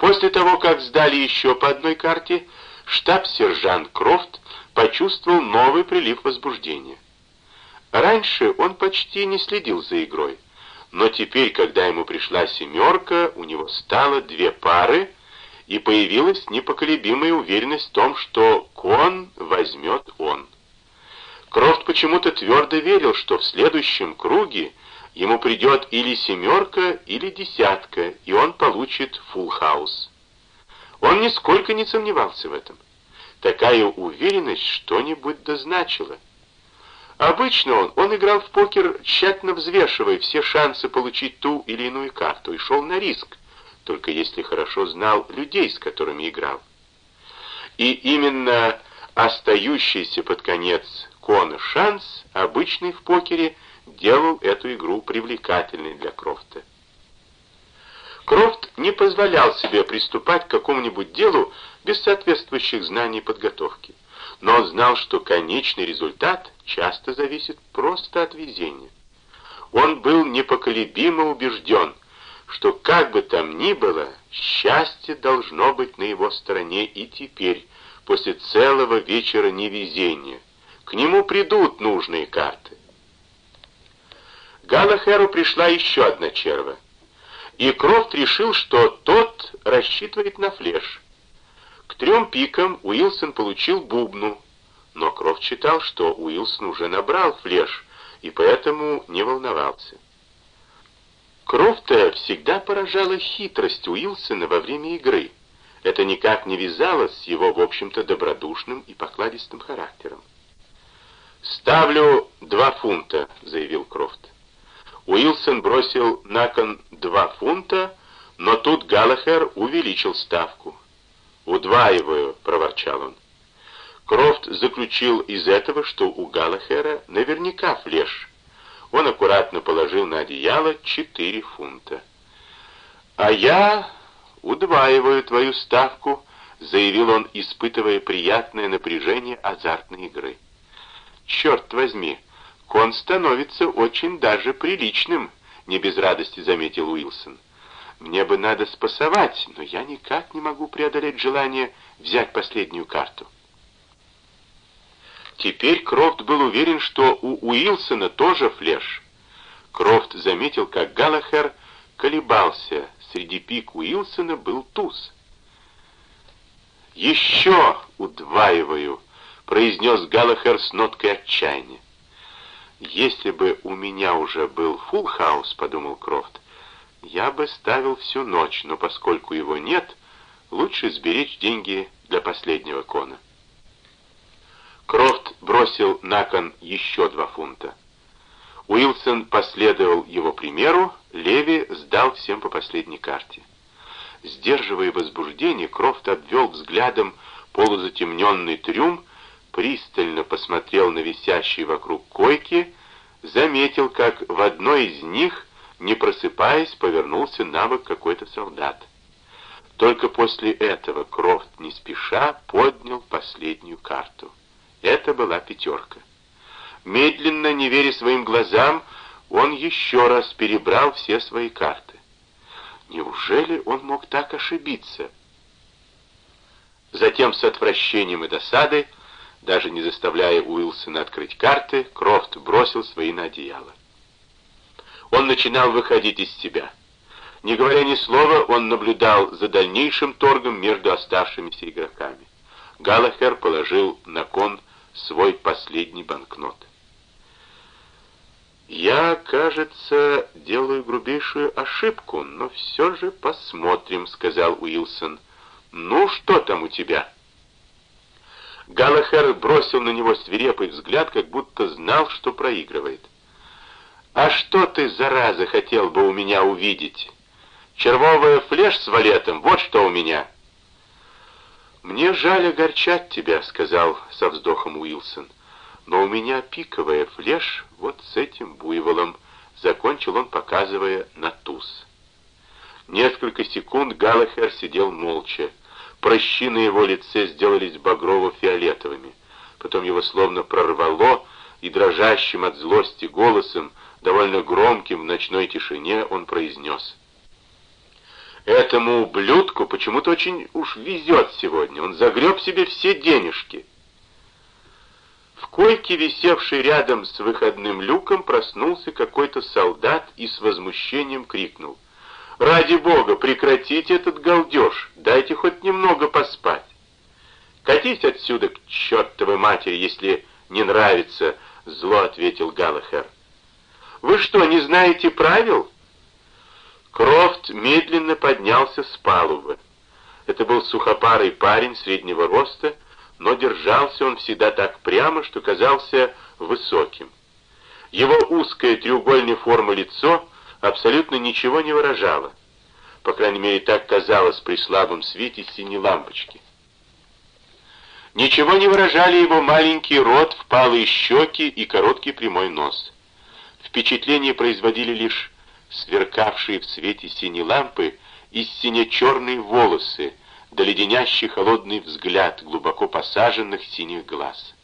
После того, как сдали еще по одной карте, штаб-сержант Крофт почувствовал новый прилив возбуждения. Раньше он почти не следил за игрой, но теперь, когда ему пришла семерка, у него стало две пары, и появилась непоколебимая уверенность в том, что кон возьмет он. Крофт почему-то твердо верил, что в следующем круге ему придет или семерка, или десятка, и он получит фулл-хаус. Он нисколько не сомневался в этом. Такая уверенность что-нибудь да значила. Обычно он, он играл в покер, тщательно взвешивая все шансы получить ту или иную карту, и шел на риск, только если хорошо знал людей, с которыми играл. И именно остающийся под конец кона шанс, обычный в покере, делал эту игру привлекательной для Крофта. Крофт не позволял себе приступать к какому-нибудь делу без соответствующих знаний и подготовки, но он знал, что конечный результат часто зависит просто от везения. Он был непоколебимо убежден, что как бы там ни было, счастье должно быть на его стороне и теперь, после целого вечера невезения. К нему придут нужные карты. Галахеру пришла еще одна черва, и Крофт решил, что тот рассчитывает на флеш. К трем пикам Уилсон получил бубну, но Крофт считал, что Уилсон уже набрал флеш, и поэтому не волновался. Крофта всегда поражала хитрость Уилсона во время игры. Это никак не вязалось с его, в общем-то, добродушным и покладистым характером. «Ставлю два фунта», — заявил Крофт. Уилсон бросил на кон два фунта, но тут Галлахер увеличил ставку. «Удваиваю», — проворчал он. Крофт заключил из этого, что у Галлахера наверняка флеш — он аккуратно положил на одеяло четыре фунта. «А я удваиваю твою ставку», — заявил он, испытывая приятное напряжение азартной игры. «Черт возьми, кон становится очень даже приличным», — не без радости заметил Уилсон. «Мне бы надо спасовать, но я никак не могу преодолеть желание взять последнюю карту». Теперь Крофт был уверен, что у Уилсона тоже флеш. Крофт заметил, как Галлахер колебался. Среди пик Уилсона был туз. «Еще удваиваю», — произнес Галлахер с ноткой отчаяния. «Если бы у меня уже был фулл-хаус», — подумал Крофт, — «я бы ставил всю ночь, но поскольку его нет, лучше сберечь деньги для последнего кона». Крофт бросил на кон еще два фунта. Уилсон последовал его примеру, Леви сдал всем по последней карте. Сдерживая возбуждение, Крофт обвел взглядом полузатемненный трюм, пристально посмотрел на висящие вокруг койки, заметил, как в одной из них, не просыпаясь, повернулся на бок какой-то солдат. Только после этого Крофт не спеша поднял последнюю карту. Это была пятерка. Медленно, не веря своим глазам, он еще раз перебрал все свои карты. Неужели он мог так ошибиться? Затем с отвращением и досадой, даже не заставляя Уилсона открыть карты, Крофт бросил свои на одеяло. Он начинал выходить из себя. Не говоря ни слова, он наблюдал за дальнейшим торгом между оставшимися игроками. Галлахер положил на кон свой последний банкнот. «Я, кажется, делаю грубейшую ошибку, но все же посмотрим», — сказал Уилсон. «Ну, что там у тебя?» Галлахер бросил на него свирепый взгляд, как будто знал, что проигрывает. «А что ты, зараза, хотел бы у меня увидеть? Червовая флеш с валетом, вот что у меня!» «Мне жаль огорчать тебя», — сказал со вздохом Уилсон. «Но у меня пиковая флеш вот с этим буйволом», — закончил он, показывая на туз. Несколько секунд Галлахер сидел молча. Прощи на его лице сделались багрово-фиолетовыми. Потом его словно прорвало, и дрожащим от злости голосом, довольно громким в ночной тишине, он произнес. Этому ублюдку почему-то очень уж везет сегодня. Он загреб себе все денежки. В койке, висевшей рядом с выходным люком, проснулся какой-то солдат и с возмущением крикнул. «Ради бога, прекратите этот галдеж, дайте хоть немного поспать». «Катись отсюда к чертовой матери, если не нравится», — зло ответил Галахер. «Вы что, не знаете правил?» Крофт медленно поднялся с палубы. Это был сухопарый парень среднего роста, но держался он всегда так прямо, что казался высоким. Его узкое треугольной формы лицо абсолютно ничего не выражало. По крайней мере, так казалось при слабом свете синей лампочки. Ничего не выражали его маленький рот, впалые щеки и короткий прямой нос. Впечатление производили лишь сверкавшие в свете синей лампы и сине-черные волосы, да леденящий холодный взгляд глубоко посаженных синих глаз.